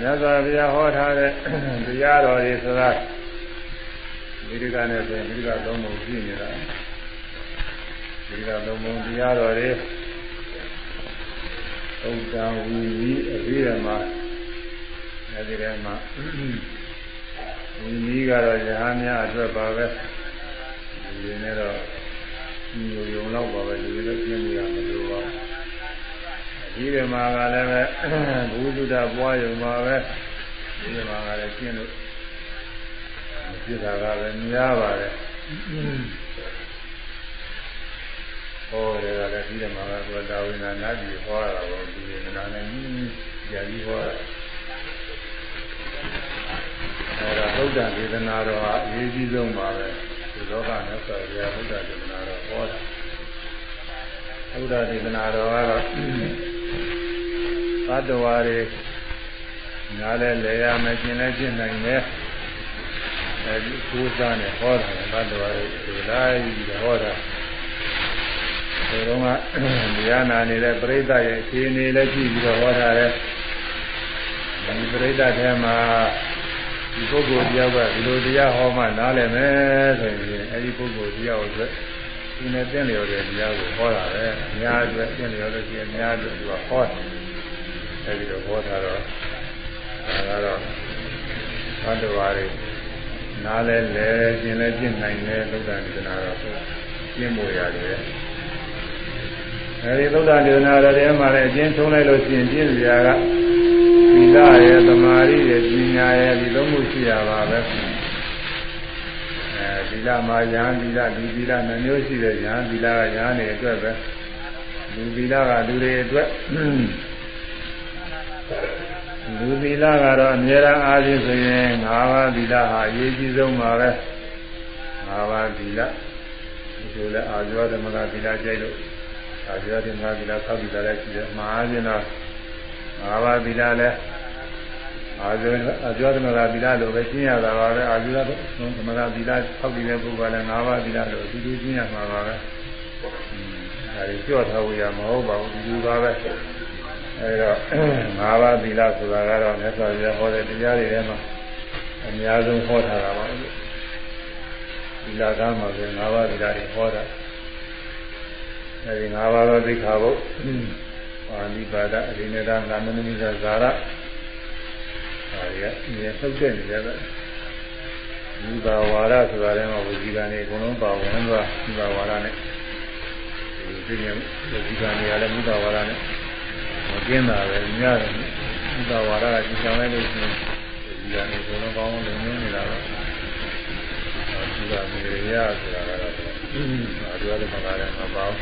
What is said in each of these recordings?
မြတ်စွာဘုရားဟောထားတဲ့တရားတော်တွေဆိုတာဒီကနဲ့ဆိုရင်ဒီကသုံးပုံပြည့်နေတာဒီကသုံးပုံတရားတော်တွေဥဒ္ဒဝီဝီအဘိဓမ္မာအဲဒီထဲမှာဝီဝီကတော့ယဟန်များအတွက်ပါပဲဒီနေ့တော့ညိုယုံတော့ပါပဲဒီလိုပြင်းနေရမလို့ပါ ဒီဓမ္မာကလည်းပဲဘုဒ္ဓပွားယုံပါပဲဒီဓမ္မာကလည်းကျင့်လို့ပြစ်တာကလည်းများပါတယ်ဟောတယ်ကလည်းဒီဓမ္မာကသောတာဝိနာနာကြီးဟောတာကိုဒီနာနဲ့ကြီးကြာကြီးဟောတာအဲဒါသုဒ္ဓဒေသနာတော်ဟာအရေးကြီးဆုံးပါပဲဒီလောကနဲ့ဆိုရသုဒ္ဓဒေသနာတော်ဟောတာသုဒ္ဓဒေသနာတော်ကတော့ သတ္တဝါတွေညားလဲလဲရမယ်ကျင်လဲကျင့်နိုင်တယ်အဲဒီကိုးစားနဲ့ဟောတာသတ္တဝါတွေဒီလိုက်ပြီးဟောတာဒီတော့ကတရားနာနေတဲ့ပြိဿရဲ့အခြေအနေလည်းကြည့်ပြီးတော့ဟောတာလေဒီပြိဿထဲမှာဒီပုဂ္ဂိုလ်တရားကဒီလိုတရားဟောမှနားလည်မယ်ဆိုရင်အဲဒီပုဂ္ဂိုလ်တရားကိုအတွက်ဒီနဲ့တင့်လျော်တဲ့တရားကိုဟောတာပဲအများအတွက်တင့်လျော်လို့ရှိရင်အများအတွက်သူကဟောတယ် အဲဒီတော့ဟောတာတော့ဒါကတော့ဘတ်တော်ရီနားလဲလဲကျင်လဲကျင့်နိုင်တယ်သုဒ္ဓဒေသနာတော့ကျင့်ဖို့ရတယ်အဲဒီသုဒ္ဓဒေသနာတော်ထဲမှာလည်းအကျဉ်းထုံးလိုက်လို့ရှိရင်ကျင့်စရာကသီလရဲ့သမာဓိရဲ့ပညာရဲ့ဒီသုံးခုရှိရပါပဲအဲဒီလမှာယဟန်ဒီလဒီဒီလနှမျိုးရှိတဲ့ယဟန်ဒီလကယဟန်တွေအတွက်ပဲလူဒီလကလူတွေအတွက် လူသီလကတော့အများအားအားဖြင့်ဆိုရင်၅ပါးသီလဟာအရေးကြီးဆုံးပါပဲ၅ပါးသီလဒီလိုလဲအာဇဝသမဂသီလကြိုက်လို့အာဇဝသမဂသီလသောက်သီလလည်းရှိတယ်မဟာကျင်တော့၅ပါးသီလလည်းအာဇဝအာဇဝသမဂသီလလို့ပဲရှင်းရတာပါပဲအာဇဝသမဂသီလသောက်တည်တဲ့ပုဂ္ဂိုလ်ကလည်း၅ပါးသီလလို့အတူတူရှင်းရမှာပါပဲအဲဒီကြော့ထားဖို့ရမဟုတ်ပါဘူးဒီလိုပါပဲ အဲဒါ၅ပါးသီလဆိုတာကတော့မြတ်စွာဘုရားဟောတဲ့တရားတွေထဲမှာအများဆုံးဟောထားတာပါလို့သီလကမှာဆို၅ပါးသီလတွေဟောတာအဲဒီ၅ပါးသောသိက္ခာပုဒ်ပါဠိပါဒအရိနဒနာမနမိသဇာရဒါရီကအမြဲထုတ်တဲ့နေရတဲ့ဒီဘာဝါရဆိုတာလည်းဝစီကံတွေအကုန်လုံးပါဝင်သွားဒီဘာဝါရနဲ့ဒီပြည့်ဝစီကံတွေကလည်းမိဘဝါရနဲ့မ ကင်းတာပဲများတယ်ဥပဝါဒကကြည်ဆောင်လိုက်လို့ရှိရင်ဒီကနေဘုံလုံးကောင်းလုံးနေနေတာတော့ဒီကမေရရဆိုတာကတော့အာဒီဝတ်မှာလည်းမပေါ့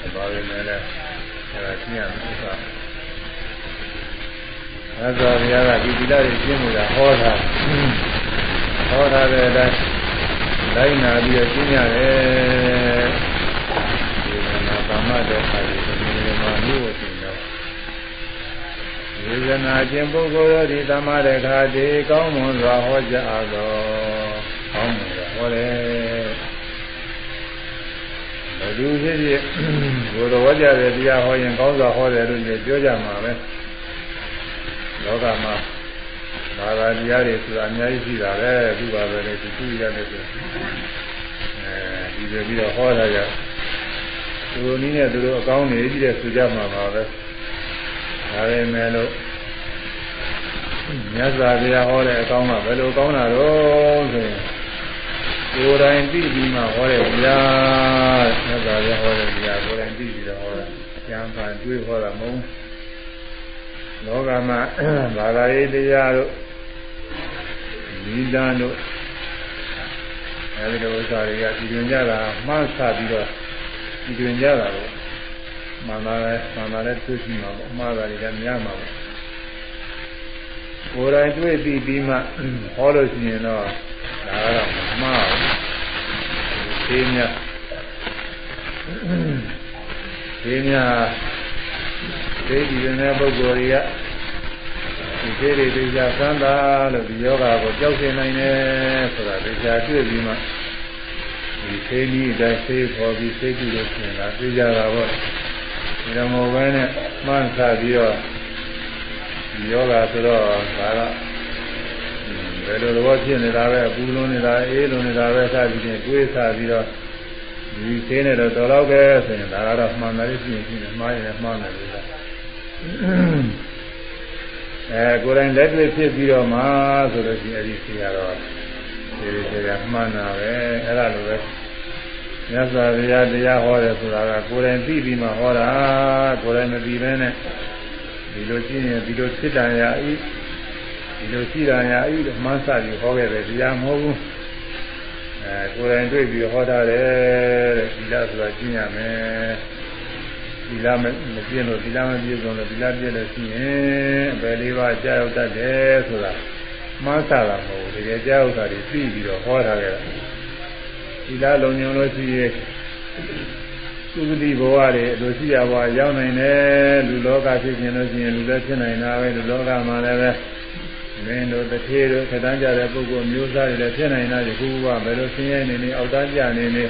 မပေါ့ရင်လည်းအဲဒါရှင်းရမယ်ဥစ္စာအဲဒါဘုရားကဒီသီလတွေရှင်းနေတာဟောတာဟောထားတဲ့အတိုင်းလိုက်နာပြီးတော့ရှင်းရတယ်ဒီနာသမ္မတဲ့ခါဒီဒီမှာမျိုးကို ဝေဒနာခြင်းပုဂ္ဂိုလ်တို့ဒီသမရခာတိကောင်းမွန်စွာဟောကြားသောကောင်းမွန်စွာဟောတယ်ဘယ်သူဖြစ်ဖြစ်ဘုရားဝကြတဲ့တရားဟောရင်ကောင်းစွာဟောတယ်လို့ပြောကြမှာပဲလောကမှာဘာသာတရားတွေဆိုတာအများကြီးရှိတာပဲသူပါပဲလေသူရတယ်ဆိုအဲဒီပြီးတော့ဟောတာကြသူတို့နည်းနဲ့သူတို့အကောင်းနေကြည့်တဲ့ဆိုကြမှာပါပဲဒါပေမဲ့လို့ မြတ်စွာဘုရားဟောတဲ့အကောင်းကဘယ်လိုကောင်းတာတော့ဆိုရင်ကိုယ်တိုင်သိပြီးမှဟောတဲ့ဗျာမြတ်စွာဘုရားဟောတဲ့ဗျာကိုယ်တိုင်သိပြီးတော့ဟောတာကျမ်းစာတွေးဟောတာမဟုတ်လောကမှာဘာသာရေးတရားတို့ဒီလန်းတို့အဲဒီလိုဥစ္စာတွေကပြည်တွင်ကြတာမှန်းဆပြီးတော့ပြည်တွင်ကြတာပေါ့မှန်ပါလေမှန်ပါလေသိရှိမှာပေါ့မှားတာတွေကများမှာပေါ့ ကိုယ်တိုင်တွေ့ပြီးပြီးမှဟောလို့ရှိရင်တော့ဒါကတော့မမှားဘူးသေးမြတ်သေးမြတ်သေးဒီတဲ့ပုဂ္ဂိုလ်တွေကဒီသေးတွေတရားသမ်းတာလို့ဒီယောဂါကိုကြောက်စေနိုင်တယ်ဆိုတာတရားတွေ့ပြီးမှဒီသေးနည်းတိုင်းသေးပေါ်ပြီးသိကြည့်လို့ရှိရင်ဒါသိကြတာပေါ့ဒီလိုမဟုတ်ဘဲနဲ့မှန်းဆပြီးတော့ဒီ ယောဂဆိုတော့ဒါကဘယ်လိုသဘောဖြစ်နေတာပဲအပူလုံးနေတာအေးလုံးနေတာပဲစသည်ဖြင့်တွေးစားပြီးတော့ဒီသေးနေတော့တော်တော့ပဲဆိုရင်ဒါကတော့မှန်တယ်ရှိရင်ရှိနေမှားရင်လည်းမှားတယ်လို့လားအဲကိုယ်တိုင်လက်တွေ့ဖြစ်ပြီးတော့မှဆိုလို့ရှိရင်အဲဒီစီရတော့ဒီဒီကမှန်တာပဲအဲ့ဒါလိုပဲမြတ်စွာဘုရားတရားဟောတယ်ဆိုတာကကိုယ်တိုင်သိပြီးမှဟောတာကိုယ်တိုင်မသိဘဲနဲ့ ဒီလိုရှိရင်ဒီလိုဖြစ်တန်ရာဤဒီလိုရှိတန်ရာဤမှန်းစပြီးဟောခဲ့တယ်တရားမဟုတ်ဘူးအဲကိုယ်တိုင်တွေ့ပြီးဟောတာတယ်တဲ့ဒီလားဆိုတာကျင့်ရမယ်ဒီလားမပြည့်လို့ဒီလားမပြည့်စုံလို့ဒီလားပြည့်လို့ရှိရင်အပယ်လေးပါးကြာရောက်တတ်တယ်ဆိုတာမှန်းစတာမဟုတ်ဘူးတကယ်ကြာရောက်တာတွေသိပြီးတော့ဟောထားခဲ့တာဒီလားလုံးညုံလို့ရှိရင် သုခတိဘဝတွေအလိုရှိရဘဝရောက်နိုင်တယ်လူလောကဖြစ်ခြင်းလို့ရှိရင်လူလည်းဖြစ်နိုင်တာပဲလူလောကမှာလည်းပဲမင်းတို့တစ်ထေတို့ခတန်းကြတဲ့ပုဂ္ဂိုလ်မျိုးသားတွေလည်းဖြစ်နိုင်တာဒီခုကဘယ်လိုဆင်းရဲနေနေအောက်တန်းကြနေနေ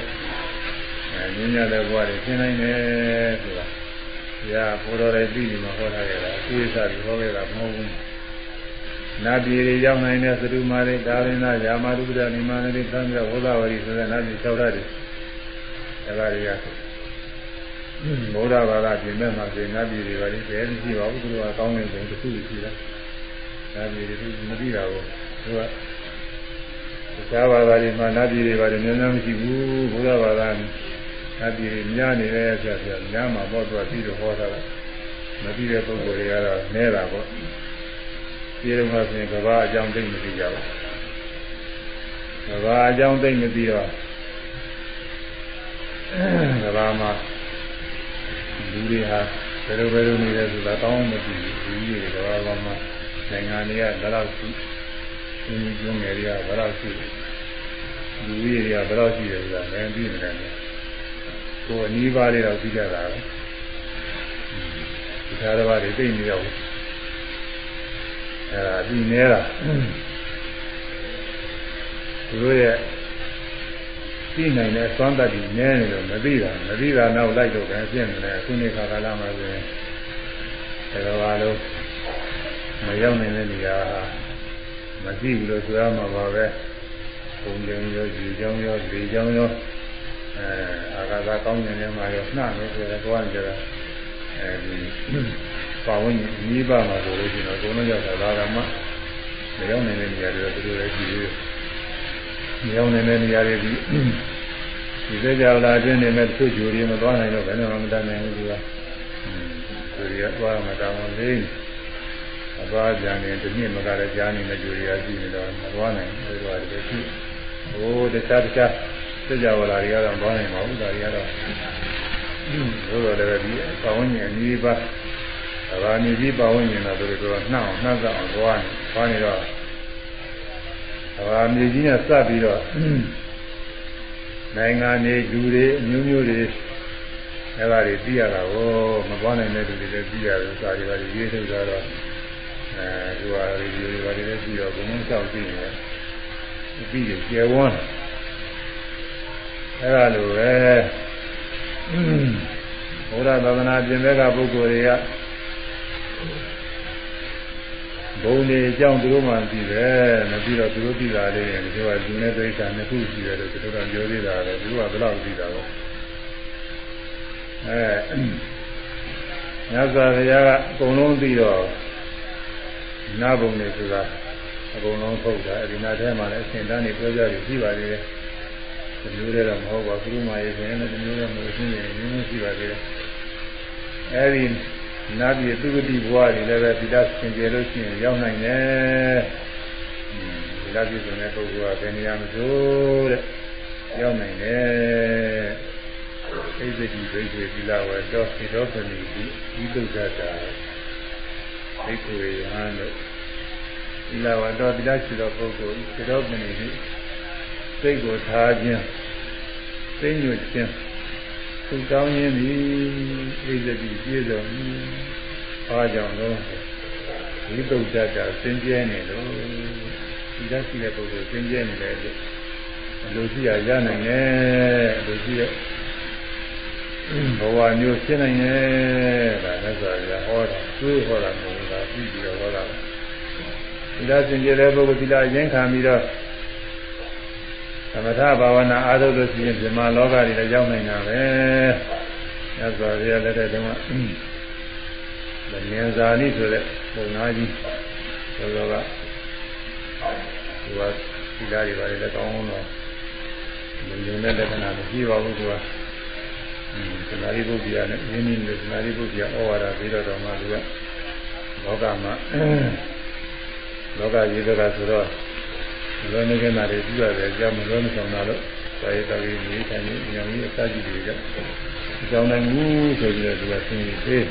အဲညဉ့်ရတဲ့ဘဝတွေဖြစ်နိုင်တယ်ဆိုတာဘုရားဘုတော်တွေပြီးပြီးမှဟောထားခဲ့တာအသေးစားပြီးဟောခဲ့တာမဟုတ်ဘူးနတ်ပြည်တွေရောက်နိုင်တဲ့သတုမာရိဒါရိနာယာမတုဒ္ဒနိမန္တိသံဃဝဒဝရီဆိုတဲ့နတ်ပြည်၆ဓာတ်တွေအဲဒါတွေက ဘုရားဘာသာပြင်မဲ့မှာပြင်နတ်ပြည်တွေပါလိဘယ်မရှိပါဘူးသူကကောင်းတဲ့ပုံတစ်ခုရှိတယ်နတ်ပြည်တွေမသိတာကိုသူကတခြားဘာသာတွေမှာနတ်ပြည်တွေပါတယ်များများမရှိဘူးဘုရားဘာသာနတ်ပြည်တွေများနေတယ်ဆက်ဆက်များမှာပေါ့သူကပြီးတော့ဟောတာမသိတဲ့ပုဂ္ဂိုလ်တွေကတော့နဲတာပေါ့ဒီလိုမှဆိုရင်ကဘာအကြောင်းသိမသိကြဘူးကဘာအကြောင်းသိမသိတော့ကဘာမှာ လူတွေဟာဘယ်လိုဘယ်လိုနေလဲဆိုတာတောင်းမသိဘူးလူကြီးတွေကဘာမှနိုင်ငံတွေကဘယ်လောက်ရှိအင်းကြီးကျုံငယ်တွေကဘယ်လောက်ရှိလူကြီးတွေကဘယ်လောက်ရှိတယ်ဆိုတာလည်းသိနေတယ်ကိုယ်အနီးပါးလေးတော့သိကြတာပဲဒီသာတစ်ပါးတွေသိနေတော့အဲဒါပြီးနေတာသူတို့ရဲ့ သိနိုင်တဲ့သွမ်းတတ်ပြီးနည်းနေလို့မသိတာမသိတာနောက်လိုက်တော့ပဲပြင့်တယ်အခုနေ့ခါကာလမှာဆိုရင်ဒါတော့ဘာလို့မရောက်နိုင်တဲ့နေရာမသိဘူးလို့ဆိုရမှာပါပဲပုံကြံရောကြည်ကြောင်းရောဒီကြောင်းရောအဲအာဃာတကောင်းနေနေမှာရောနှံ့နေဆိုတော့ကိုယ်ကကြတာအဲဒီပါဝင်ကြီးပါမှာဆိုလို့ရှိရင်တော့ကိုယ်လုံးရောက်တာဒါကမှမရောက်နိုင်တဲ့နေရာတွေတော့သူတို့လည်းကြည့်ရမရောက်နိုင်တဲ့နေရာတွေဒီ ဒီစကြဝဠာအတွင်းနေမဲ့သူ့ဂျူရီမသွားနိုင်တော့ဘယ်နဲ့မှမတတ်နိုင်ဘူးသူကဂျူရီကသွားမှတောင်းလေးအသွားကြံနေတနည်းမကလည်းကြားနေတဲ့ဂျူရီကကြည့်နေတော့မသွားနိုင်ဘူးအဲဒီတော့ဒီဖြစ်ဟိုတခြားတခြားစကြဝဠာတွေကတော့သွားနိုင်မှာဘူးဒါတွေကတော့ဘိုးတော်လည်းဒီပါဝင်ရင်အနည်းပါဘာနေပြီးပါဝင်ရင်တော့သူတို့ကနှောက်နှောက်အောင်သွားနေသွားနေတော့ဘာမြေကြီးနဲ့စပ်ပြီးတော့ နိုင်ငံတွေလူတွေအမျိုးမျိုးတွေအဲဒါတွေသိရတာကိုမပွားနိုင်တဲ့လူတွေလည်းသိရတယ်စာရီပါတွေရေးထုတ်တာတော့အဲဒီဟာတွေဒီတွေပါတွေလည်းသိတော့ဘုံဘုံလျှောက်သိနေတယ်အပြီးတွေကျေဝန်းအဲဒါလိုပဲဘုရားသာသနာပြင်ဘက်ကပုဂ္ဂိုလ်တွေက ဘုံတွေအကြောင်းသူတို့မှသိတယ်မပြီးတော့သူတို့သိတာလေးတွေဒီကလူနဲ့ဒိဋ္ဌာနှစ်ခုရှိတယ်လို့သူတို့ကပြောသေးတာလေသူကဘယ်လောက်သိတာလဲအဲညဇာဘုရားကအကုန်လုံးသိတော့နာဘုံတွေဆိုတာအကုန်လုံးထုတ်တာအဲဒီနာထဲမှာလည်းအစဉ်တန်းနေပြောကြပြီးရှိပါသေးတယ်ဒီမျိုးတွေတော့မဟုတ်ပါဘူးဘုရားရဲ့ဆိုရင်လည်းဒီမျိုးတွေမလို့ရှင်းနေနေမျိုးရှိပါသေးတယ်အဲဒီ နတ်ပြည်သူဂတိဘဝတွေလည်းပဲဒီလားဆင်ကြလို့ရှိရင်ရောက်နိုင်တယ်ဒီလားပြည်ဆိုတဲ့ပုဂ္ဂိုလ်ကဘယ်နေရာမဆိုတဲ့ရောက်နိုင်တယ်ဣဇတိဒိဋ္ဌိသီလဝေတောသီရောပဏိတိဤသုဒ္ဓတာဒိဋ္ဌိယဟန်တို့သီလဝေတောသီလရှိသောပုဂ္ဂိုလ်သီရောပဏိတိစိတ်ကိုထားခြင်းသိညွတ်ခြင်း သူကောင်းခြင်းသည်ဣဇတိပြည့်စုံအားကြောင့်လို့ဝိတုဒ္ဒတာစင်ကြဲနေလို့ဒီလက်ရှိတဲ့ပုဂ္ဂိုလ်စင်ကြဲနေတယ်လို့အလိုရှိရရနိုင်တယ်အလိုရှိတဲ့ဘဝမျိုးရှင်းနိုင်တယ်ဒါလည်းဆိုရဟောတာသူဟောတာမဟုတ်ဘူးဒါပြီးပြီးတော့ဟောတာသီလစင်ကြယ်တဲ့ပုဂ္ဂိုလ်သီလရင်ခံပြီးတော့သ မထဘာဝနာအားထုတ်လို့ရှိရင်ဇမလောကတွေလည်းရောက်နိုင်တာပဲညဇောရလက်တဲ့တုန်းကလမြင်စာနိဆိုတဲ့ပုံနာကြီးသောသောကသူကသီလတွေပါလေလည်းကောင်းတော့လူလူနဲ့လက္ခဏာမရှိပါဘူးသူကသမာဓိပုဂ္ဂိယနဲ့ရင်းနှီးနေတဲ့သမာဓိပုဂ္ဂိယဩဝါဒပြီးတော့တော့မှသူကလောကမှာလောကရေးစကားဆိုတော့ လောနေကနာတွေပြုရတယ်အကြောင်းမလို့မဆောင်တာလို့သာယတဝိနေထိုင်နေဉာဏ်ကြီးအစကြီးတွေကြောင့်အကြောင်းနိုင်ဘူးဆိုပြီးတော့သူကဆင်းရဲသေး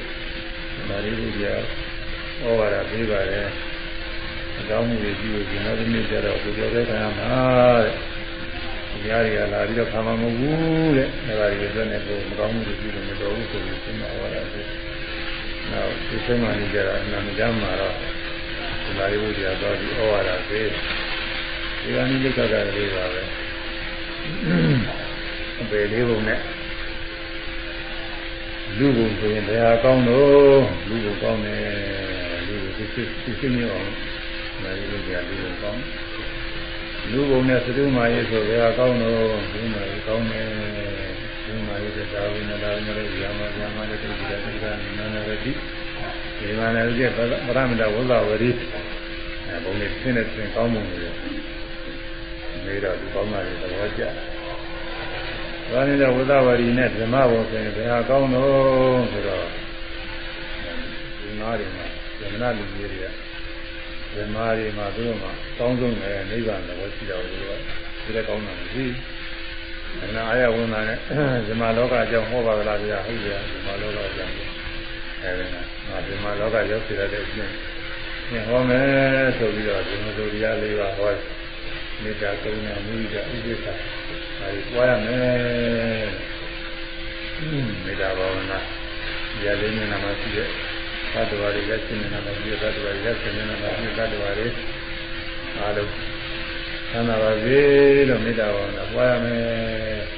သမာဓိပုဂ္ဂိယဩဝါဒပြီးပါတယ်အကြောင်းမှုတွေကြည့်လို့ဒီနောက်တစ်နေ့ကျတော့ကိုပြောတဲ့ခါမှာတဲ့ဒီရားတွေကလာပြီးတော့ခံမှာမဟုတ်ဘူးတဲ့ဒါပါရီအတွက်နဲ့ကိုမကောင်းမှုတွေကြည့်လို့မတော်ဘူးဆိုပြီးသင်္မာဝါဒဆိုနောက်ဒီဆုံးမှနေကြတာအနာမကြမှာတော့ဒီမာရီဘုရားတော်ဒီဩဝါဒပေး ဒီကနေ့လက်ကကလေးပါပဲအပေလေးပုံနဲ့လူဘုံဆိုရင်ဘယ်ဟာကောင်းတော့လူဘုံကောင်းတယ်လူဘုံသိသိသိမြအောင်မာရီဘုရားလူဘုံကောင်းလူဘုံနဲ့သတုမာရေးဆိုဘယ်ဟာကောင်းတော့ဒီမာရေးကောင်းတယ်ဒီမာရေးတဲ့သာဝိနလာဝိနလေးဇာမဇာမလေးတိတိတိကနာနာဝတိဒီမာလည်းပြပရမတဝဇဝရီအဲဘုံလေးသင်တဲ့သင်ကောင်းမှုတွေ မေးတော့ဒီကောင်းတာတွေသဘောကျဘာနေတဲ့ဝဇဝရီနဲ့ဓမ္မဘုံဆိုရင်ဘယ်ဟာကောင်းတော့ဆိုတော့ဒီမားတွေမှာဇမနာလူကြီးတွေကဇမားတွေမှာသူတို့မှာကောင်းဆုံးပဲနိဗ္ဗာန်တော့ရှိတော်လို့ဒီလည်းကောင်းတာမရှိအနာအာရဝင်လာတဲ့ဇမားလောကအကြောင်းဟောပါကလားဗျာဟုတ်တယ်ဇမားလောကအကြောင်းအဲဒီမှာငါဇမားလောကရောက်စီရတဲ့အချင်းသင်ဟောမယ်ဆိုပြီးတော့ဒီလိုဆိုတရားလေးပါဟော မေတ္တာကရုဏာမုဒိတာဥပိ္ပခာအဲဒီပွားရမယ်မေတ္တာဘာဝနာရလေးနဲ့နာမရှိတဲ့သတ္တဝါတွေလက်ရှိနေတာပဲဒီသတ္တဝါတွေလက်ရှိနေတာပဲဒီသတ္တဝါတွေအားလုံးသံသာပါစေလို့မေတ္တာဘာဝနာပွားရမယ်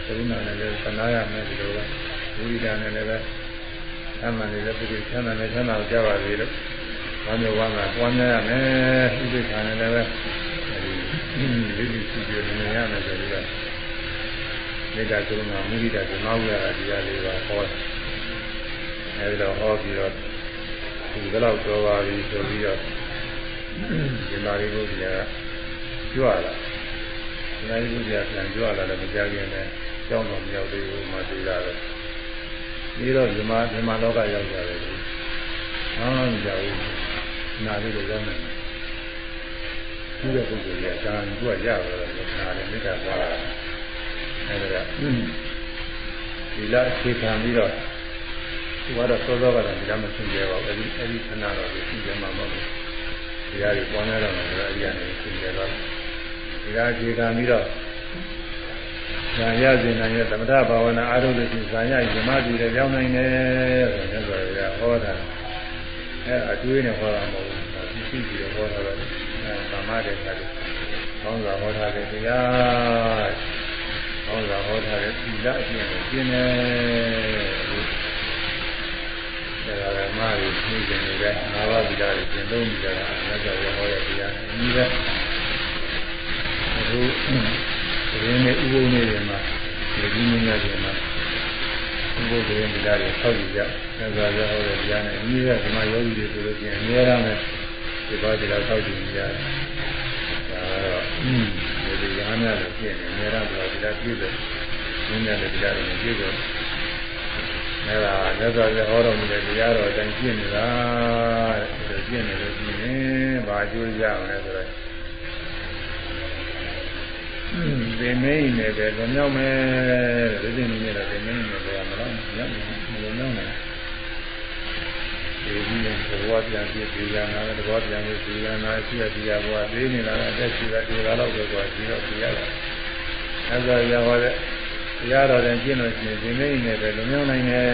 ကရုဏာနဲ့လည်းသနာရမယ်ဒီလိုပဲဝိရိဒာနဲ့လည်းပဲအမှန်လေးလည်းပုဂ္ဂိုလ်ချမ်းသာနဲ့ချမ်းသာကြပါစေလို့ဘာမျိုးဝါမှာပွားများရမယ်ဥပိ္ပခာနဲ့လည်းပဲအဲဒီ လေးလေးရှိပြနေရမယ်ဆိုပြီးတော့မေတ္တာကရုဏာမုဒိတာဓမ္မဝိရတရားလေးပါဟောအဲဒီတော့ဟောပြီးတော့ဒီလောက်တော်ပါပြီဆိုပြီးတော့ဒီမာရီဘုရားကြွလာဒီမာရီဘုရားပြန်ကြွလာလည်းမကြခင်နဲ့ကြောင်းတော်မြောက်သေးဘူးမှသိလာတော့ပြီးတော့ဒီမှာဒီမှာလောကရောက်ကြတယ်ဒီဟောင်းကြဘူးနာလေးတွေရောက်နေတယ် ဒီတဲ့ပုဂ္ဂိုလ်ကသာသူကရတော့နာတယ်မေတ္တာပါအဲဒါကဒီလားအခြေခံပြီးတော့သူကတော့စောစောကတော့ဒီလားမသိကြပါဘူးအဲဒီအဲဒီခဏတော့သိကြမှာမဟုတ်ဘူးတရားတွေပေါ်နေတော့လည်းအဲဒီကနေသိကြတော့ဒီလားအခြေခံပြီးတော့ဇာရစဉ်နိုင်ရဲ့သမထဘာဝနာအားထုတ်လို့ရှိရင်ဇာရဇမတိတွေကြောင်းနိုင်တယ်ဆိုတော့ဆိုရဟောတာအဲအတွေးနဲ့ဟောတာမဟုတ်ဘူးသိပြီးတော့ဟောတာတော့အဲ သမားတဲ့ခါကျကောင်းစွာဟောထားတဲ့တရားကောင်းစွာဟောထားတဲ့သီလအကျင့်ကိုကျင့်တယ်ဒါကလည်းမာရီသိကျင်နေတဲ့ငါးပါးသီလတွေကျင့်သုံးကြတာအမြတ်စွာဘုရားဟောတဲ့တရားအနည်းပဲအခုဒီနေ့ဥပုံနေတယ်မှာဒီကြီးနေတယ်မှာဥပုဒေသီလတွေဆောက်ကြည့်ကြသစ္စာရဟောတဲ့တရားနဲ့အနည်းပဲဒီမှာယောဂီတွေဆိုလို့ရှိရင်အများအားနဲ့ ဒီပါးသီလဆောက်ကြည့်ကြရတယ်ဒါတော့ဒီဒီရဟန်းများလည်းပြင်နေအများအားဆိုတော့ဒီလားပြည့်တယ်နည်းနည်းလည်းဒီလားတွေပြည့်တယ်အဲဒါလက်စွာပြဟောတော်မူတဲ့တရားတော်အတိုင်းပြည့်နေတာတဲ့ပြည့်နေလို့ရှိရင်ဘာကျိုးရအောင်လဲဆိုတော့သင်မင်းနေပဲလွန်မြောက်မယ်တဲ့ဒီနေ့လည်းသင်မင်းနေပဲမလားမလားမလွန်မြောက်နိုင်ဒီ ကြီးရင်ဘဝပြန်ပြည့်ဒီရနာတဲ့ဘဝပြန်ပြည့်ဒီရနာရှိရဒီရဘဝသေးနေလာတဲ့အသက်ရှိတာဒီကားတော့ပဲကွာဒီတော့ဒီရတာအဲဒါရဟောတဲ့တရားတော်ရင်ကျင့်လို့ရှိရင်ဒီနေ့နဲ့ပဲလွန်မြောက်နိုင်တယ်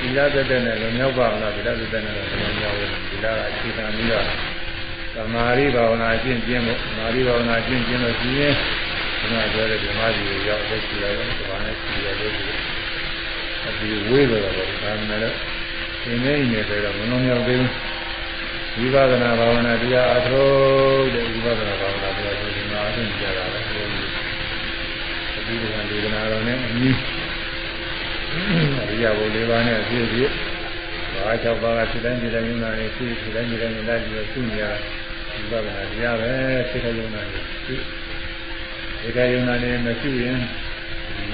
ဒီလားသက်သက်နဲ့လွန်မြောက်ပါမလားဒီလားသက်သက်နဲ့လွန်မြောက်ဘူးဒီလားကအခြေခံပြီးတော့သမာဓိဘာဝနာကျင့်ကျင့်ဖို့သမာဓိဘာဝနာကျင့်ကျင့်လို့ရှိရင်ဒီမှာပြောတဲ့ဓမ္မကြီးကိုရောက်သက်ရှိရတယ်ဒီဘာနဲ့ရှိရလို့ရှိတယ်အဒီဝေးတော့တယ်ဒါမှလ ည်းဒီနေ့နဲ့ပဲတော့မလွန်မြောက်သေးဘူးဝိပဿနာဘာဝနာတရားအထုတ်တဲ့ဝိပဿနာဘာဝနာတရားဆိုဒီမှာအထုတ်ကြတာပဲအပြီးကဒေသနာတော်နဲ့အနည်းအရိယဘုလေးပါးနဲ့အပြည့်ပြည့်ဘာ၆ပါးကစိတ်တိုင်းစိတ်တိုင်းယုံနာနေရှိစိတ်တိုင်းစိတ်တိုင်းယုံနာပြီးရှိနေရဝိပဿနာတရားပဲစိတ်တိုင်းယုံနာနေရှိစိတ်တိုင်းယုံနာနေမရှိရင်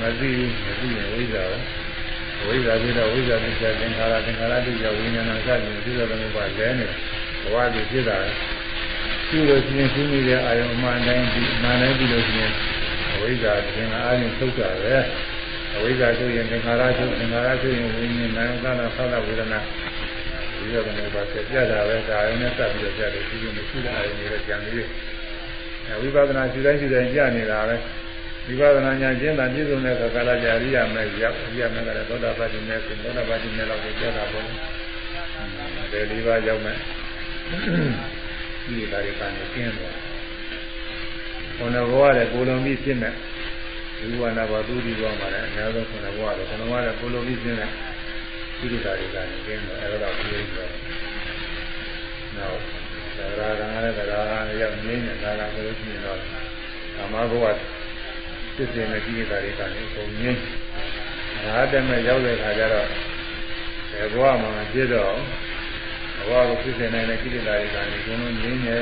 မသိဘူးမသိရင်ဝိဇ္ဇာပဲ ဝိဇ္ဇာပြီးတော့ဝိဇ္ဇာပြစ္ဆာသင်္ခါရသင်္ခါရတိယဝိညာဏစသည်ပြီးတော့လည်းပါလဲနေဘဝတည်ဖြစ်တာရှိလို့ရှိရင်ရှိနေတဲ့အာယုံအမှန်တိုင်းဒီအမှန်တိုင်းပြီးလို့ရှိရင်အဝိဇ္ဇာသင်္ခါရရင်ထုတ်တာပဲအဝိဇ္ဇာချုပ်ရင်သင်္ခါရချုပ်သင်္ခါရချုပ်ရင်ဝိညာဉ်နာယသနာဆောက်ဝေဒနာပြီးတော့လည်းပါဆက်ပြတာပဲဒါအရင်နဲ့စပ်ပြီးတော့ပြတယ်ရှိလို့မရှိတဲ့အာယုံတွေကြံနေတယ်ဝိပဿနာရှိတိုင်းရှိတိုင်းကြနေတာပဲ ဝိပဿနာဉာဏ်ကျင့်တာပြည့်စုံတဲ့အခါကာလကြာရိယာမဲ့ရောက်ရိယာမဲ့ကလည်းသောတာပတိမဲ့ဆိုသောတာပတိမဲ့လောက်ကိုကြားတာပေါ့။တယ်လေးပါးရောက်မဲ့ဒီကာရီကနေကျင်းသွား။ဘုံတော်ဘဝတဲ့ကိုလုံးပြီးဖြစ်မဲ့ဒီဝနာဘာသူဒီဘဝမှာလည်းအများဆုံးဘုံတော်ဘဝတဲ့ဘုံတော်ဘဝတဲ့ကိုလုံးပြီးဖြစ်မဲ့ဒီကာရီကနေကျင်းသွားအဲ့ဒါကိုပြောကြတယ်။နောက်သရဂံလည်းသရဂံရောက်နေနေတာကဆိုလို့ရှိရင်တော့ကာမဘဝ ဖြစ်စဉ်နဲ့ကိလေသာတွေကနေပုံငင်းဒါတမဲ့ရောက်တဲ့ခါကျတော့ဘယ်ဘဝမှာမဖြစ်တော့ဘဝကိုဖြစ်စဉ်နိုင်တဲ့ကိလေသာတွေကနေဘုံလုံးငင်းနေ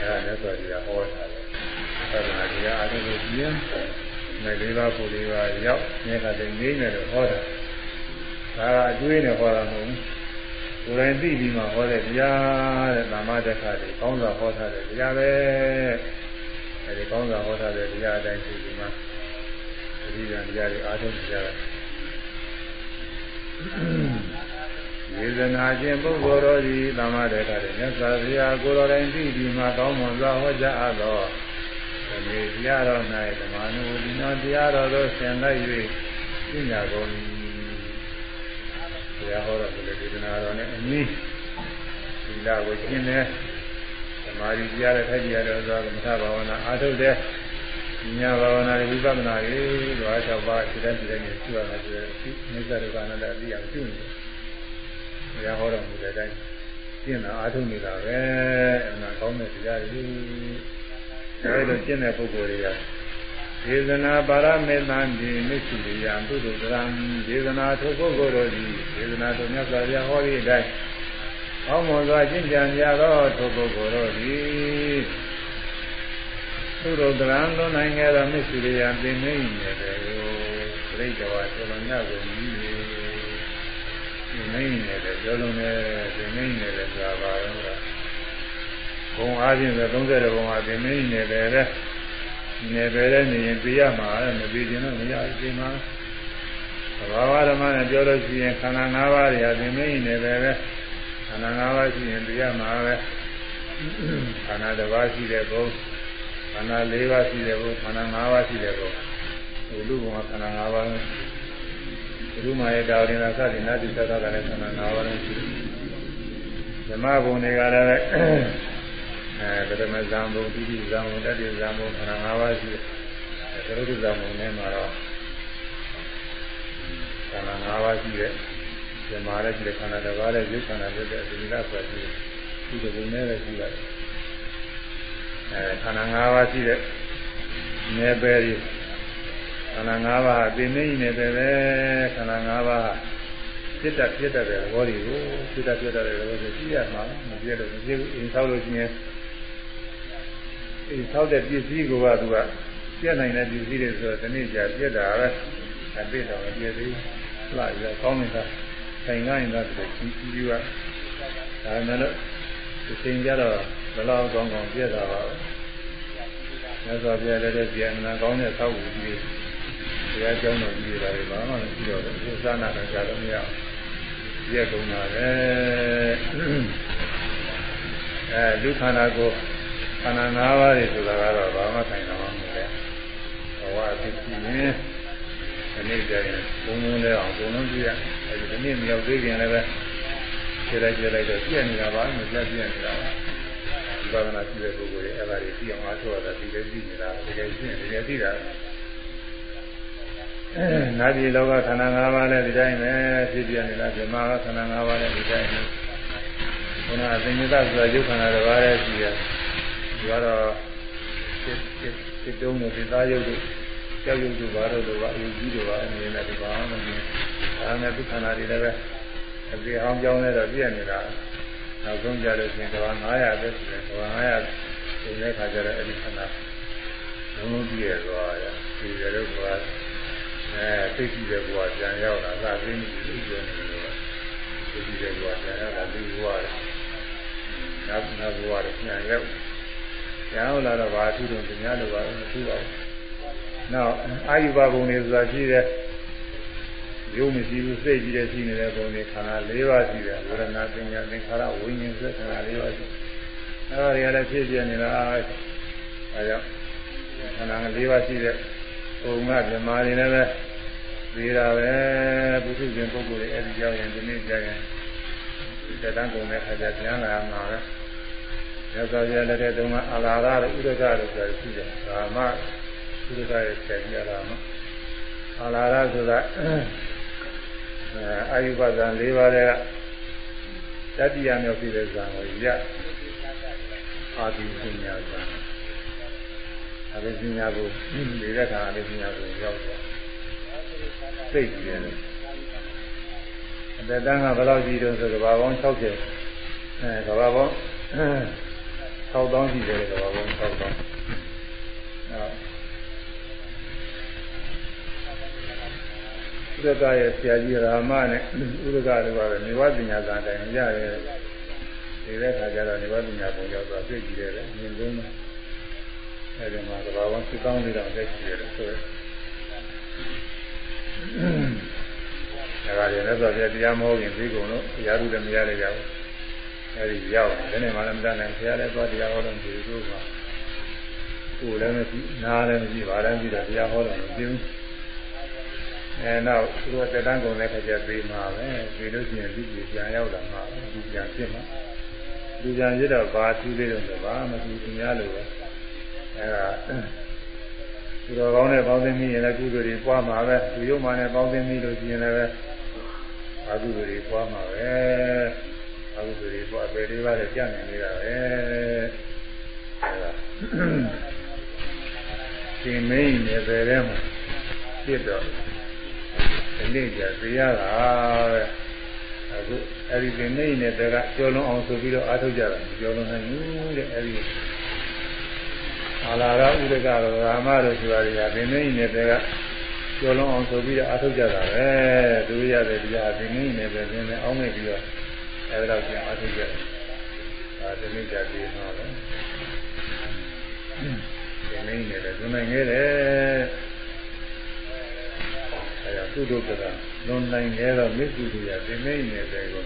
အဲဒါလည်းဆိုကြဟောတာလေသာသနာတရားအားထုတ်လို့ပြင်းမဲ့လေးပါးကိုလေးပါးရောက်မြဲတာတည်းငင်းနေလို့ဟောတာဒါကအကျွေးနဲ့ဟောတာမဟုတ်ဘူးကိုယ်တိုင်သိပြီးမှဟောတဲ့တရားတဲ့နာမတက္ခတွေကောင်းစွာဟောထားတဲ့တရားပဲ အဲဒီကောင်းစွာဟောထားတဲ့တရားအတိုင်းရှိဒီမှာအရိယာတရားတွေအားထုတ်ကြတာယေဇနာခြင်းပုဂ္ဂိုလ်တော်သည်သမာဓိကတည်းမြတ်စွာဘုရားကိုယ်တော်တိုင်သိပြီးမှကောင်းမွန်စွာဟောကြားအပ်သောဒီတရားတော်၌ဓမ္မနုဒီနောတရားတော်သို့ဆင်လိုက်၍ပြညာကုန်ဘုရားဟောတော်မူတဲ့ဒေသနာတော်နဲ့အနည်းသီလကိုကျင့်တဲ့သ မာဓိတရားတဲ့ထိုက်ကြရတဲ့ဥစ္စာကမထဘာဝနာအားထုတ်တဲ့ညာဘာဝနာတွေဝိပဿနာတွေတော့အ၆ပါးစိတ္တစိတ္တနဲ့ရှိရမယ်ဆိုရင်ဒီနိစ္စဒုက္ခအနတ္တအတိအကျင့်နေဘုရားဟောတော်မူတဲ့အတိုင်းကျင့်တာအားထုတ်နေတာပဲအမှန်ကောင်းတဲ့တရားတွေအဲဒီလိုကျင့်တဲ့ပုဂ္ဂိုလ်တွေကဒေသနာပါရမေသံဒီမိစ္ဆုရိယသုတ္တရံဒေသနာထိုပုဂ္ဂိုလ်တို့သည်ဒေသနာတို့မြတ်စွာဘုရားဟောသည့်အတိုင်း အောင်းမွန်စွာကျင့်ကြံကြသောထိုပုဂ္ဂိုလ်တို့သည်သူတို့တရံလွန်နိုင်ခဲ့သောမိစ္ဆုရိယသင်္မေနေတယ်ကိုပြိတ္တဝါကျော်လွန်ရကုန်ပြီသင်္မေနေတယ်ကျော်လွန်နေသင်္မေနေတယ်ဆိုတာပါတော့ဘုံအားဖြင့်ဆို30ဘုံအားသင်္မေနေတယ်လေနေပဲတဲ့နေရင်ပြရမှာမပြီးခြင်းတော့မရဘူးဒီမှာသဘာဝဓမ္မနဲ့ပြောလို့ရှိရင်ခန္ဓာ၅ပါးတွေဟာသင်္မေနေတယ်ပဲခ န္ဓာ၅ပါးရှိရင်ပြရမှာပဲခန္ဓာတစ်ပါးရှိတဲ့ဘုံခန္ဓာ၄ပါးရှိတဲ့ဘုံခန္ဓာ၅ပါးရှိတဲ့ဘုံဒီလူဘုံကခန္ဓာ၅ပါးဘုရုမာရဲ့တာဝရင်သာသတိနာတိသတ္တကလည်းခန္ဓာ၅ပါးလည်းရှိတယ်ဓမ္မဘုံတွေကလည်းအဲပထမဇံဘုံဒုတိယဇံဘုံတတိယဇံဘုံခန္ဓာ၅ပါးရှိတယ်သရုပ်ဇံဘုံနဲ့မှာတော့ခန္ဓာ၅ပါးရှိတယ် ဇမာလည်းရှိတယ်ခန္ဓာတစ်ပါးလည်းရုပ်ခန္ဓာဖြစ်တဲ့အဒီလဆိုပြီးဒီလိုပုံနဲ့လည်းရှိတယ်အဲခန္ဓာ၅ပါးရှိတဲ့နေပယ်ကြီးခန္ဓာ၅ပါးအသိနေနေတယ်ပဲခန္ဓာ၅ပါးဖြစ်တတ်ဖြစ်တတ်တဲ့ဘောဓိကိုဖြစ်တတ်ဖြစ်တတ်တဲ့ဘောဓိကိုကြည့်ရမှာမပြည့်လို့မပြည့်ဘူးအင်းဆောက်လို့ရှိရင်အင်းဆောက်တဲ့ပစ္စည်းကိုကသူကပြည့်နိုင်တဲ့ပစ္စည်းတွေဆိုတော့ဒီနေ့ကျပြည့်တာပဲအပြည့်တော့မပြည့်သေးဘူးလှရကောင်းနေတာ ဆိုင်ငိုင်းတာတဲ့ကြီးကြီးကဒါနဲ့လို့ဒီချိန်ကြတော့ဘယ်လောက်ကောင်းကောင်းပြည့်တာပါမြတ်စွာဘုရားလည်းပြန်အမှန်ကောင်းတဲ့သောက်ဝူကြီးဘုရားကျောင်းတော်ကြီးတွေဘာမှမရှိတော့ဘူးသူစားနာတော့ကြာတော့မရဘူးပြည့်ကုန်တာပဲအဲဒုက္ခနာကိုခန္ဓာ၅ပါးတွေဆိုတာကတော့ဘာမှဆိုင်တော့မဟုတ်ဘူးဘဝအဖြစ်ရှိရင်ဒီနေ့ကျရင်ဘုံဘုံလေးအောင်ဘုံလုံးကြည့်ရ အဲဒီဒီနေ့မရောက်သေးခင်လည်းပဲခြေလိုက်ခြေလိုက်တော့ပြည့်နေတာပါမပြတ်ပြည့်နေတာပါဒီပါဒနာရှိတဲ့ပုဂ္ဂိုလ်တွေအဲ့ဒါတွေသိအောင်အားထုတ်ရတာဒီလည်းသိနေတာတကယ်ရှင်းတကယ်သိတာအဲနာပြည်လောကခန္ဓာ၅ပါးနဲ့ဒီတိုင်းပဲဖြစ်ပြနေတာဇမကခန္ဓာ၅ပါးနဲ့ဒီတိုင်းပဲဘုရားသင်္ကြန်ဆိုတာရုပ်ခန္ဓာတစ်ပါးရဲ့ရှိတယ်ဒီကတော့စစ်စစ်စစ်တုံးနဲ့ဒီသားရုပ်တွေကြောက်ရွံ့သူဘာလို့လို့ပါအယူကြီးတွေပါအနေနဲ့ဒီပါမမြင် အဲဒါနဲ့ဒုက္ခနာတွေလည်းပဲအပြေအောင်ကြောင်းနေတော့ပြည့်နေတာနောက်ဆုံးကြလို့ရှိရင်ကဘာ900သက်ရှိတယ်ကဘာ900ဒီနေ့ခါကျတော့အဲ့ဒီခန္ဓာလုံးလုံးပြည့်ရသွားရဒီကြတော့ကအဲသိကြည့်တဲ့ဘဝပြန်ရောက်လာသာသိနေပြီပြောနေတယ်သိကြည့်တဲ့ဘဝပြန်ရောက်လာပြီးဘဝနောက်နောက်ဘဝပြန်ရောက်ပြန်ရောက်လာတော့ဘာအထူးတော့ညလိုပါမထူးပါဘူးနောက်အာယုဘဘုံတွေဆိုတာရှိတယ် ရုပ်မရှိဘူးစိတ်ကြီးတဲ့ရှိနေတဲ့ဘုံတွေခန္ဓာ၄ပါးရှိတယ်ဝေဒနာပညာသင်္ခါရဝိညာဉ်ဆိုခန္ဓာ၄ပါးရှိအဲဒါတွေကလည်းဖြစ်ပြနေတာအဲကြောင့်ခန္ဓာ၄ပါးရှိတဲ့ဘုံကဓမ္မတွေလည်းပဲသေးတာပဲပုထုဇဉ်ပုဂ္ဂိုလ်တွေအဲဒီကြောင့်ရင်ဒီနေ့ကြာရင်တတန်းကုန်တဲ့ခါကျပြန်လာမှာပဲရသော်ရလက်တဲ့တုန်းကအလာရတဲ့ဥဒကလို့ဆိုတာရှိတယ်ဒါမှသုဒ္ဓရဲ့ဆက်ပြရမှာအာလာရဆိုတာ အာယုဘဇံ၄ပါးတဲ့တတိယမြောက်ဖြစ်တဲ့ဇံကိုရအာဒီပညာဇံအာဒီပညာကိုနေတဲ့ခါအာဒီပညာကိုရောက်သွားသိကြည့်ရတယ်အတတန်းကဘယ်လောက်ကြီးတုန်းဆိုကဘာပေါင်း60အဲကဘာပေါင်း6000ရှိတယ်ကဘာပေါင်း6000 ဥဒကရဲ့ဆရာကြီးရာမနဲ့ဥဒကတို့ကပဲနေဝပညာသာတိုင်ရရဲဒီတဲ့ခါကျတော့နေဝပညာပုံရောက်တော့သိကြည့်ရတယ်မြင်ကုန်တယ်အဲဒီမှာသဘာဝစစ်ကောင်းလေးတော့သိကြည့်ရတယ်ဆိုရယ်ဒါကြရင်လည်းဆိုပြတရားမဟုတ်ရင်ဒီကုံလို့တရားထုလည်းမရလေကြဘူးအဲဒီရောက်တယ်ဒီနေ့မှလည်းမတတ်နိုင်ဆရာလည်းသွားတရားဟောလို့ဒီလိုကကိုယ်လည်းမရှိနားလည်းမရှိဘာလည်းမရှိတော့တရားဟောတော့မပြင်းဘူး အဲနောက်သူတို့တက်တန်းကုန်တဲ့ခါကျသေးမှာပဲဒီလိုချင်းလူကြီးပြန်ရောက်လာမှာလူပြန်ဖြစ်မှာလူပြန်ရတော့ဘာသူသေးတယ်ဆိုဘာမသူသူများလို့ပဲအဲဒါသူတော်ကောင်းနဲ့ပေါင်းသိမိရင်လည်းကုသိုလ်တွေပွားမှာပဲသူရုပ်မှနဲ့ပေါင်းသိမိလို့ရှိရင်လည်းအကုသိုလ်တွေပွားမှာပဲအကုသိုလ်တွေပွားပဲဒီပါလေကြံ့နေနေတာပဲအဲဒါဒီမင်းနေပဲတဲ့မှာဖြစ်တော့ ဒီနေ့ကျသိရတာပဲအခုအဲ့ဒီဒီနေ့နဲ့တကကျော်လွန်အောင်ဆိုပြီးတော့အားထုတ်ကြတာကျော်လွန်နိုင်ဘူးတဲ့အဲ့ဒီအာလာရဥဒကရောရာမတို့ဆိုတာတွေကဒီနေ့နဲ့တကကျော်လွန်အောင်ဆိုပြီးတော့အားထုတ်ကြတာပဲသူရတယ်တရားဒီနေ့နဲ့ပဲသင်တယ်အောင်းနေပြီးတော့အဲ့ဒါတော့ပြန်အားထုတ်ကြတယ်ဒါဒီနေ့ကျသိမှာပဲဒီနေ့နဲ့လည်းသူနိုင်ခဲ့တယ်အဲဒါ ကုသိုလ်ကံလွန်နိုင်ခဲ့တော့မေတ္တူရဒီမိတ်နေတဲ့ကို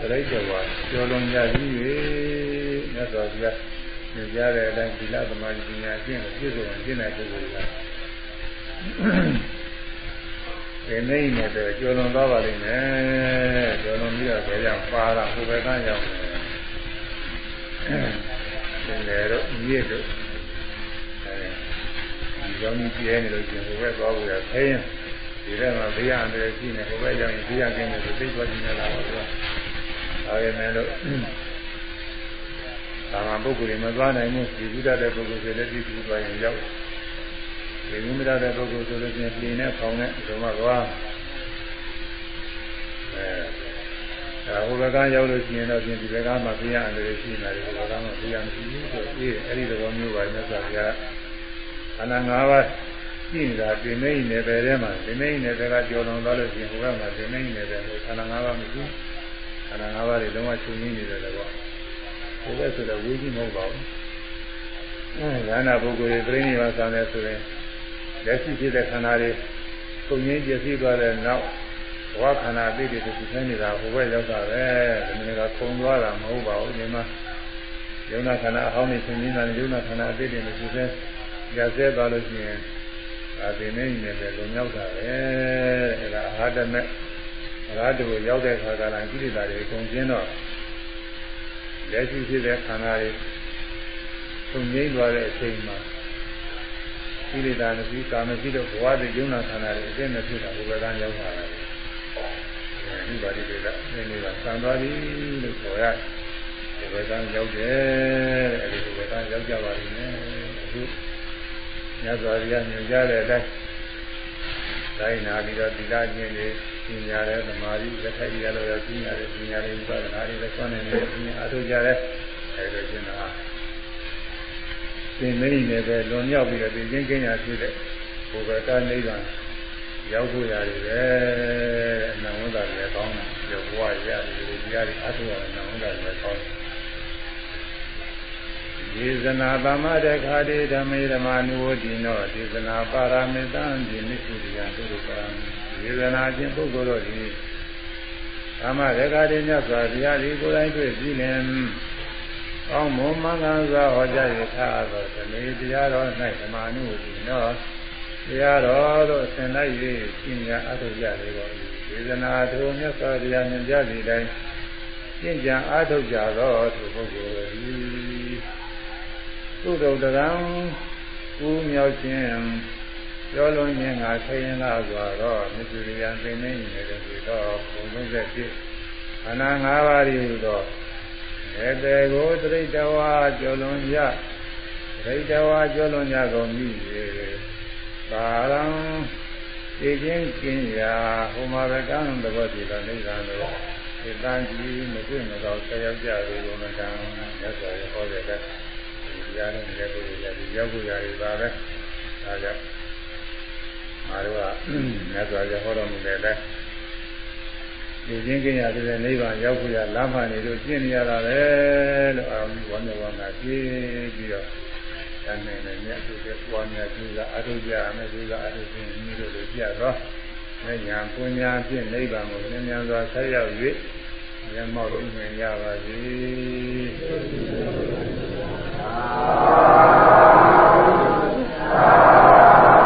ပြိဋ္ဌဝါကျော်လွန်ကြကြီး၍မြတ်စွာဘုရားညွှန်ကြားတဲ့အတိုင်းသီလသမာဓိပညာအကျင့်ကိုပြည့်စုံအောင်ကျင့်တဲ့ပုဂ္ဂိုလ်ကဒီမိတ်နေတဲ့ကျော်လွန်သွားပါလိမ့်မယ်ကျော်လွန်ပြီးတော့ဘယ်ရောက်ပါတာဟိုဘက်ကရောက်တယ်တယ်တော့မြည့်တော့အဲဒီကြောင့်ကြီးပြဲနေလို့ကျင်ဟိုဘက်သွားဖို့ရခဲရင် ဒီထဲမှာဘေးရန်တွေရှိနေဟိုဘက်ရောက်ရင်ဘေးရန်ကင်းတယ်ဆိုသိသွားကြည့်နေတာပါကွာဒါပေမဲ့လို့သာမန်ပုဂ္ဂိုလ်တွေမသွားနိုင်ဘူးဒီကုသတဲ့ပုဂ္ဂိုလ်တွေလည်းဒီကုသွားရင်ရောက်ဒီကုမရတဲ့ပုဂ္ဂိုလ်ဆိုလို့ရှိရင်ပြင်နဲ့ဖောင်နဲ့ဒီမှာကွာအဲဟိုဘက်ကရောက်လို့ရှိရင်တော့ပြင်ဒီဘက်ကမှဘေးရန်တွေရှိနေတယ်ဟိုဘက်ကမှဘေးရန်မရှိဘူးဆိုအေးအဲ့ဒီသဘောမျိုးပါမြတ်စွာဘုရားခန္ဓာ၅ပါး ရှိနေတာဒီမိတ်နယ်ပယ်ထဲမှာဒီမိတ်နယ်ပယ်ကကြော်လွန်သွားလို့ရှိရင်ဟိုဘက်မှာဒီမိတ်နယ်ပယ်ကိုခန္ဓာ၅ပါးမရှိခန္ဓာ၅ပါးတွေလုံးဝချုပ်ငင်းနေတယ်တော့ဟိုဘက်ဆိုတော့ဝေးကြီးမဟုတ်ပါဘူးအဲဉာဏပုဂ္ဂိုလ်တွေပြိဋိဘာသာနဲ့ဆိုရင်လက်ရှိဖြစ်တဲ့ခန္ဓာတွေချုပ်ငင်းပြည့်စည်သွားတဲ့နောက်ဘဝခန္ဓာအသိတွေသူသိနေတာဟိုဘက်ရောက်တာပဲဒီနေ့ကခုံသွားတာမဟုတ်ပါဘူးဒီမှာယုံနာခန္ဓာအဟောင်းနေချုပ်ငင်းတာယုံနာခန္ဓာအသိတွေမရှိသေးရဆဲသွားလို့ရှိရင် ဒါဒီနေ့နေပဲလုံရောက်တာပဲအဲဒါအာဟတမေအရာတူရောက်တဲ့ခါကလည်းကိလေသာတွေကုန်ကျင်းတော့လက်ရှိဖြစ်တဲ့ခန္ဓာတွေသုံငိမ့်သွားတဲ့အချိန်မှာကိလေသာမရှိကာမရှိတော့ဘဝတည်ယုံနာခန္ဓာတွေအစ်နဲ့ဖြစ်တာဘုရားကရောက်လာတယ်ဘဒီပါဠိတွေကနည်းနည်းကသံသွားပြီလို့ဆိုရတယ်ဒီဘက်ကရောက်တယ်အဲဒီဒီဘက်ကရောက်ကြပါလိမ့်မယ်အခု ညဇောရီကညွှန်ကြားတဲ့အတိုင်းတိုင်းနာပြီးတော့သီလကျင့်တွေပညာရဲ့သမာဓိလက်ထိုက်ရလို့ရပညာရဲ့ပညာရဲ့ဥပဒနာတွေလည်းဆွမ်းနေတယ်ပညာအထုကြတယ်အဲဒီလိုကျင့်တာသင်မိနေပဲလွန်မြောက်ပြီးတော့သင်ချင်းကင်းရာဖြစ်တဲ့ဘုရားတာနိဗ္ဗာန်ရောက်ဖို့ရတယ်ပဲအနဝန္တာလည်းကောင်းတယ်ဘဝရတယ်ဒီတရားတွေအထုရအနဝန္တာလည်းကောင်းတယ် ဒေသနာဗမတခာတိဓမ္မေဓမ္မာနုဝတိနောဒေသနာပါရမေတံဒီနိကုတိယသုရကံဒေသနာချင်းပုဂ္ဂိုလ်တို့သည်ဓမ္မရခာတိမြတ်စွာဘုရားဒီကိုယ်တိုင်တွေ့ပြီးလင်ကောင်းမွန်မှန်ကန်စွာဟောကြားရထားသောဓမေတရားတော်၌ဓမ္မာနုဝတိနောတရားတော်သို့ဆင်လိုက်၍ရှင်းညာအထုကြလေတော်ဒေသနာထိုမြတ်စွာဘုရားမြင်ကြသည့်တိုင်ရှင်းကြအထုကြသောသူပုဂ္ဂိုလ်သည် သုဒ္ဓတရံကူမြောက်ခြင်းပြောလုံးခြင်းကခရင်လာစွာတော့မြစ်ရိယံသိနေနေတဲ့ဒီတော့ဘုံလုံးသက်ဖြစ်အနာ၅ပါးဤဟူသောဧတေကိုတရိတဝါကျော်လွန်ရတရိတဝါကျော်လွန်ကြကုန်ပြီပါရံသိခြင်းကျင်ရာဟိုမှာပဲကံသဘောတည်သောနိဗ္ဗာန်ကိုသိတန်ကြီးမတွေ့မတော့ဆက်ရောက်ကြရကုန်တဲ့ကံမြတ်စွာဘုရားဟောတဲ့တ ရားနဲ့လည်းကိုယ်ရည်ရောက်ကိုရတယ်ပါပဲဒါကြောင့်ငါတို့ကမြတ်စွာဘုရားဟောတော်မူတဲ့အတိုင်းဒီချင်းကင်းရတဲ့နိဗ္ဗာန်ရောက်ကိုရလမ်းမှန်နေလို့ကျင့်နေရတာပဲလို့အာရုံဝမ်းမြောက်ဝမ်းသာပြေးပြီးတော့တန်နေနေမြတ်သူကပွားများကျူးကအထုကြမယ်ကျူးကအထုခြင်းမိတို့လိုကြတော့ဉာဏ်ပညာဖြင့်နိဗ္ဗာန်ကိုဉာဏ်ဉာဏ်စွာဆက်ရောက်၍မျက်မှောက်လို့မြင်ရပါစေ သာ